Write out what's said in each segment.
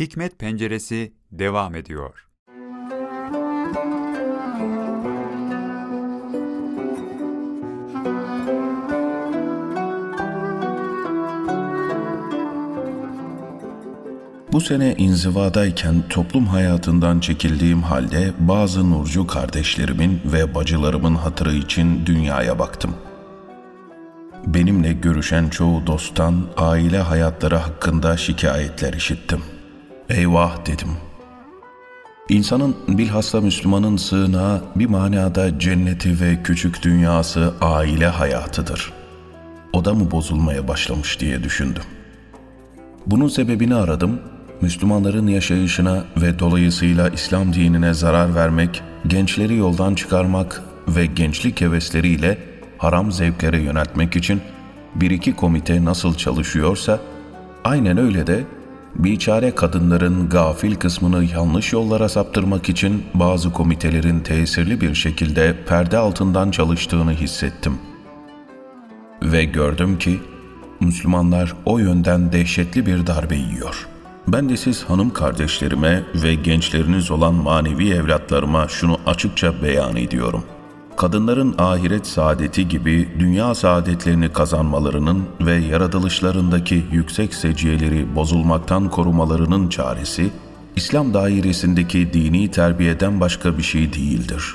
Hikmet Penceresi devam ediyor. Bu sene inzivadayken toplum hayatından çekildiğim halde bazı nurcu kardeşlerimin ve bacılarımın hatırı için dünyaya baktım. Benimle görüşen çoğu dosttan aile hayatları hakkında şikayetler işittim. Eyvah dedim. İnsanın bilhassa Müslümanın sığınağı bir manada cenneti ve küçük dünyası aile hayatıdır. O da mı bozulmaya başlamış diye düşündüm. Bunun sebebini aradım Müslümanların yaşayışına ve dolayısıyla İslam dinine zarar vermek, gençleri yoldan çıkarmak ve gençlik hevesleriyle haram zevklere yöneltmek için bir iki komite nasıl çalışıyorsa, aynen öyle de biçare kadınların gafil kısmını yanlış yollara saptırmak için bazı komitelerin tesirli bir şekilde perde altından çalıştığını hissettim. Ve gördüm ki Müslümanlar o yönden dehşetli bir darbe yiyor.'' Ben de siz hanım kardeşlerime ve gençleriniz olan manevi evlatlarıma şunu açıkça beyan ediyorum. Kadınların ahiret saadeti gibi dünya saadetlerini kazanmalarının ve yaratılışlarındaki yüksek seciyeleri bozulmaktan korumalarının çaresi, İslam dairesindeki dini terbiyeden başka bir şey değildir.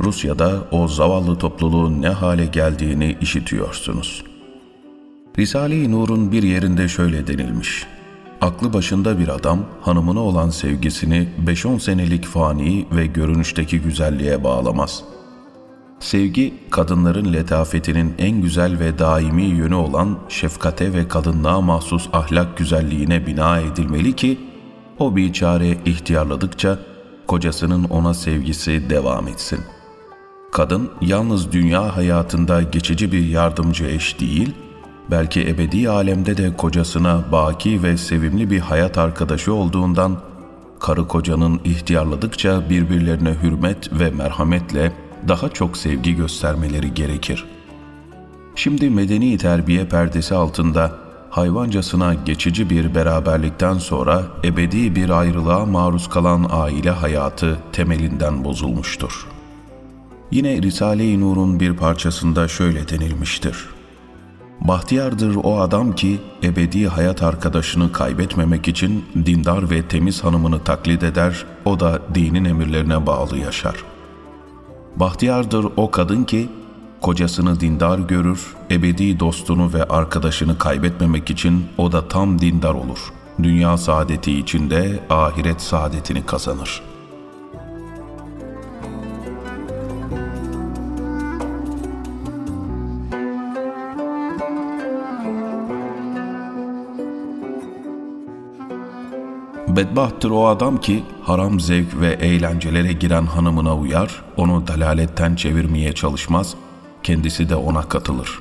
Rusya'da o zavallı topluluğun ne hale geldiğini işitiyorsunuz. Risale-i Nur'un bir yerinde şöyle denilmiş. Aklı başında bir adam hanımına olan sevgisini 5-10 senelik fani ve görünüşteki güzelliğe bağlamaz. Sevgi, kadınların letafetinin en güzel ve daimi yönü olan şefkate ve kadınlığa mahsus ahlak güzelliğine bina edilmeli ki, o biçare ihtiyarladıkça kocasının ona sevgisi devam etsin. Kadın yalnız dünya hayatında geçici bir yardımcı eş değil, belki ebedi alemde de kocasına baki ve sevimli bir hayat arkadaşı olduğundan, karı kocanın ihtiyarladıkça birbirlerine hürmet ve merhametle daha çok sevgi göstermeleri gerekir. Şimdi medeni terbiye perdesi altında hayvancasına geçici bir beraberlikten sonra ebedi bir ayrılığa maruz kalan aile hayatı temelinden bozulmuştur. Yine Risale-i Nur'un bir parçasında şöyle denilmiştir. Bahtiyardır o adam ki ebedi hayat arkadaşını kaybetmemek için dindar ve temiz hanımını taklit eder, o da dinin emirlerine bağlı yaşar. Bahtiyardır o kadın ki kocasını dindar görür, ebedi dostunu ve arkadaşını kaybetmemek için o da tam dindar olur. Dünya saadeti içinde ahiret saadetini kazanır.'' Bedbahttır o adam ki haram zevk ve eğlencelere giren hanımına uyar, onu dalaletten çevirmeye çalışmaz, kendisi de ona katılır.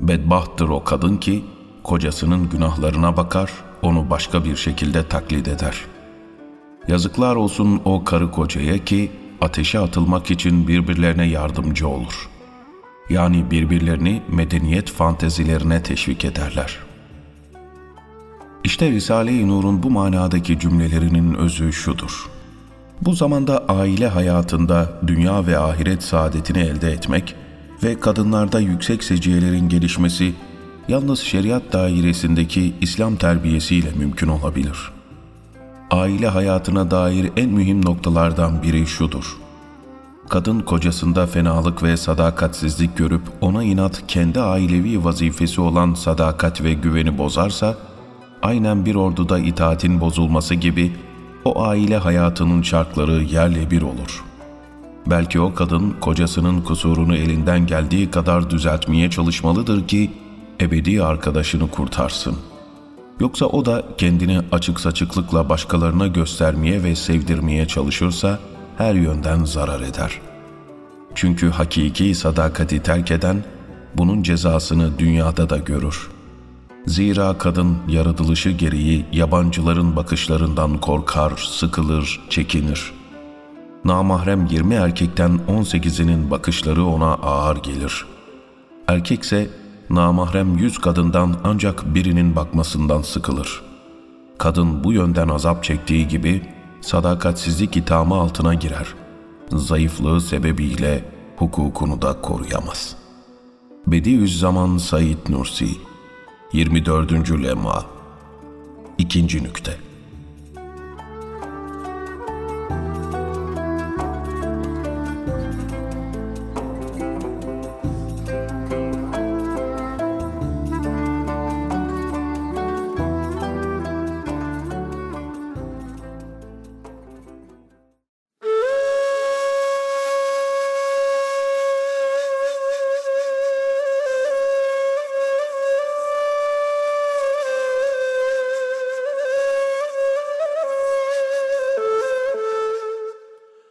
Bedbahttır o kadın ki kocasının günahlarına bakar, onu başka bir şekilde taklit eder. Yazıklar olsun o karı kocaya ki ateşe atılmak için birbirlerine yardımcı olur. Yani birbirlerini medeniyet fantezilerine teşvik ederler.'' İşte Risale-i Nur'un bu manadaki cümlelerinin özü şudur. Bu zamanda aile hayatında dünya ve ahiret saadetini elde etmek ve kadınlarda yüksek seciyelerin gelişmesi yalnız şeriat dairesindeki İslam terbiyesiyle mümkün olabilir. Aile hayatına dair en mühim noktalardan biri şudur. Kadın kocasında fenalık ve sadakatsizlik görüp ona inat kendi ailevi vazifesi olan sadakat ve güveni bozarsa, aynen bir orduda itaatin bozulması gibi o aile hayatının şartları yerle bir olur. Belki o kadın kocasının kusurunu elinden geldiği kadar düzeltmeye çalışmalıdır ki ebedi arkadaşını kurtarsın. Yoksa o da kendini açık saçıklıkla başkalarına göstermeye ve sevdirmeye çalışırsa her yönden zarar eder. Çünkü hakiki sadakati terk eden bunun cezasını dünyada da görür.'' Zira kadın yaratılışı gereği yabancıların bakışlarından korkar, sıkılır, çekinir. Namahrem 20 erkekten 18'inin bakışları ona ağır gelir. Erkekse namahrem 100 kadından ancak birinin bakmasından sıkılır. Kadın bu yönden azap çektiği gibi sadakatsizlik ithamı altına girer. Zayıflığı sebebiyle hukukunu da koruyamaz. Bediüzzaman Said Nursi 24. Lema 2. Nükte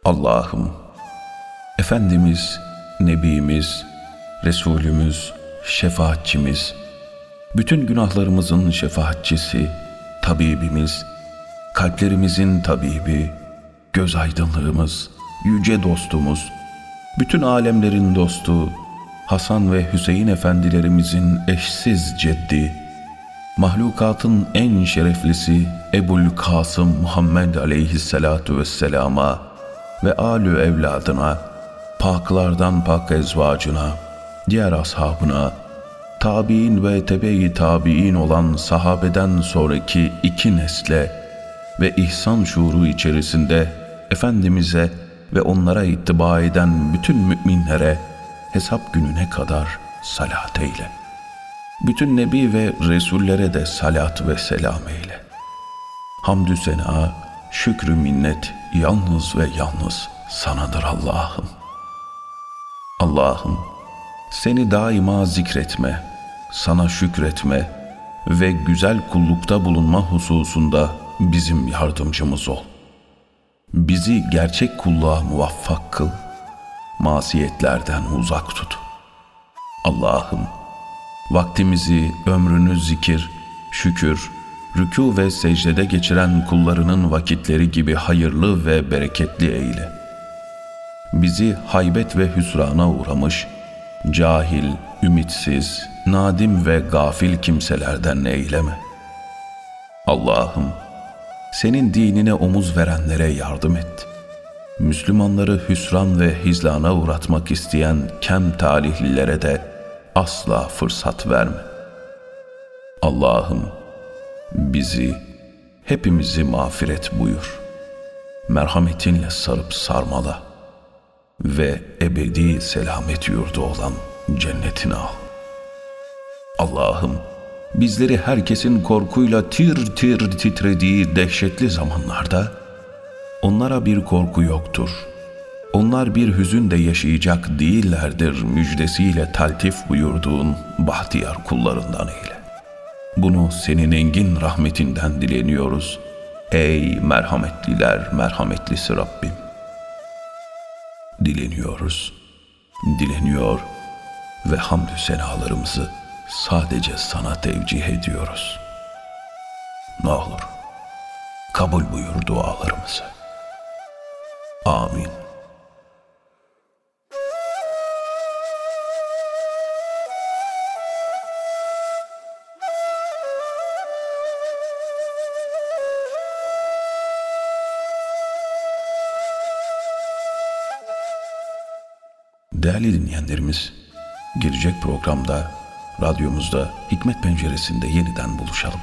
Allah'ım, Efendimiz, Nebimiz, Resulümüz, şefaatçimiz, bütün günahlarımızın şefaatçisi, tabibimiz, kalplerimizin tabibi, göz aydınlığımız, yüce dostumuz, bütün alemlerin dostu, Hasan ve Hüseyin efendilerimizin eşsiz ceddi, mahlukatın en şereflisi Ebul Kasım Muhammed aleyhissalatu vesselama, ve alü evladına, paklardan pak ezvacına, diğer ashabına, tabi'in ve tebe-i tabi'in olan sahabeden sonraki iki nesle ve ihsan şuuru içerisinde Efendimiz'e ve onlara ittiba eden bütün müminlere hesap gününe kadar salat eyle. Bütün nebi ve resullere de salat ve selam eyle. Hamdü sena, şükrü minnet yalnız ve yalnız sanadır Allah'ım. Allah'ım seni daima zikretme, sana şükretme ve güzel kullukta bulunma hususunda bizim yardımcımız ol. Bizi gerçek kulluğa muvaffak kıl, masiyetlerden uzak tut. Allah'ım vaktimizi, ömrünü zikir, şükür, rükû ve secdede geçiren kullarının vakitleri gibi hayırlı ve bereketli eyle. Bizi haybet ve hüsrana uğramış, cahil, ümitsiz, nadim ve gafil kimselerden eyleme. Allah'ım, senin dinine omuz verenlere yardım et. Müslümanları hüsran ve hizlana uğratmak isteyen kem talihlilere de asla fırsat verme. Allah'ım, bizi, hepimizi mağfiret buyur. Merhametinle sarıp sarmala ve ebedi selamet yurdu olan cennetine al. Allah'ım, bizleri herkesin korkuyla tir tir titrediği dehşetli zamanlarda, onlara bir korku yoktur. Onlar bir hüzün de yaşayacak değillerdir müjdesiyle taltif buyurduğun bahtiyar kullarından eyle. Bunu senin engin rahmetinden dileniyoruz. Ey merhametliler merhametlisi Rabbim. Dileniyoruz, dileniyor ve hamdü senalarımızı sadece sana tevcih ediyoruz. Ne olur kabul buyur dualarımızı. Amin. Değerli dinleyenlerimiz, gelecek programda, radyomuzda, Hikmet Penceresi'nde yeniden buluşalım.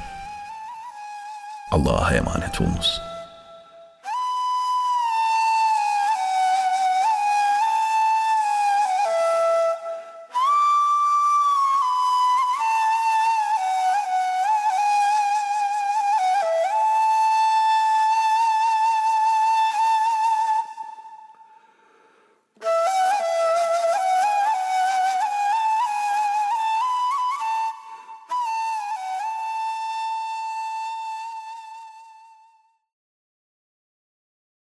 Allah'a emanet olunuz.